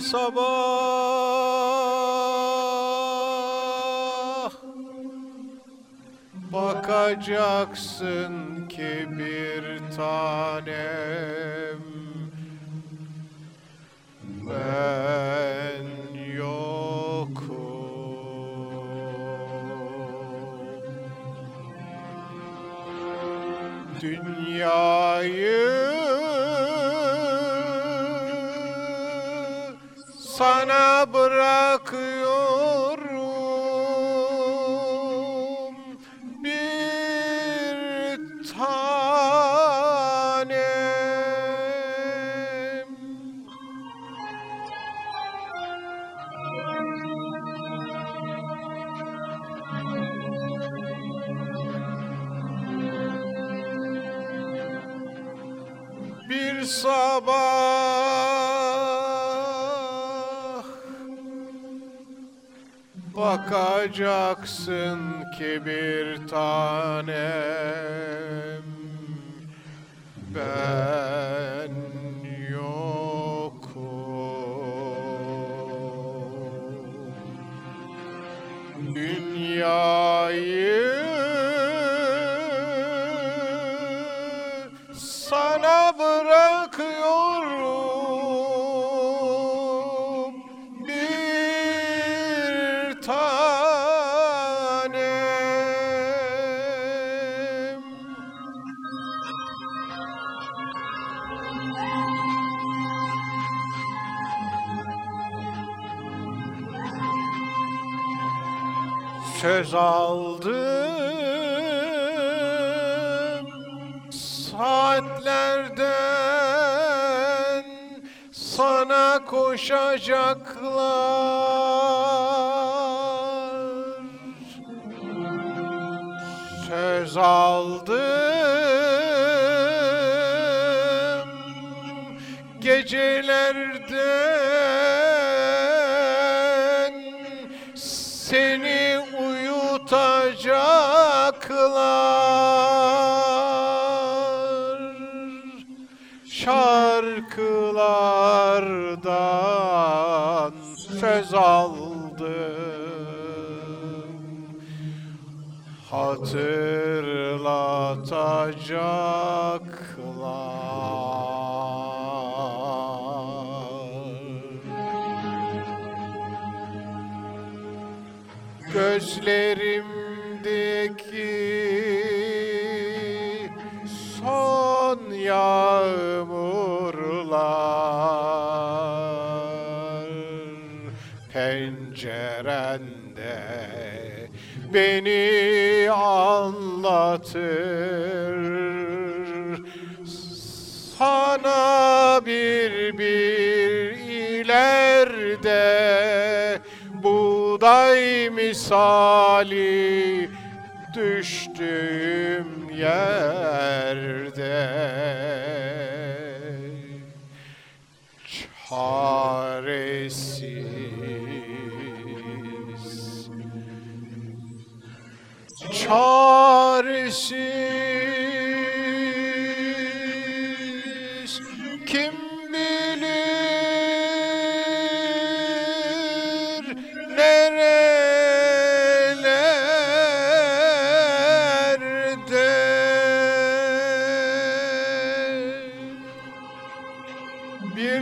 sabah. Bakacaksın ki bir tanem. Ben yokum. Dünyayı sana bırakıyorum bir tanem. Bir sabah Bakacaksın ki bir tanem. Ben yokum. Dünyayı sana bırakıyorum Söz aldım. Saatlerden sana koşacaklar. Söz aldım. Gecelerden seni uyutacaklar şarkılardan söz aldım. Hatırlatacaklar Gözlerimdeki son yağmurlar pencerende beni anlatır misali düştüğüm yerde. Çaresiz çaresiz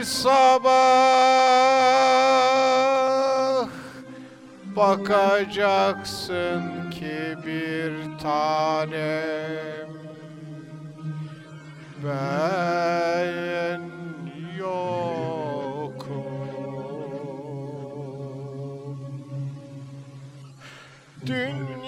sabah bakacaksın ki bir tanem. Ben yokum. Dünyayı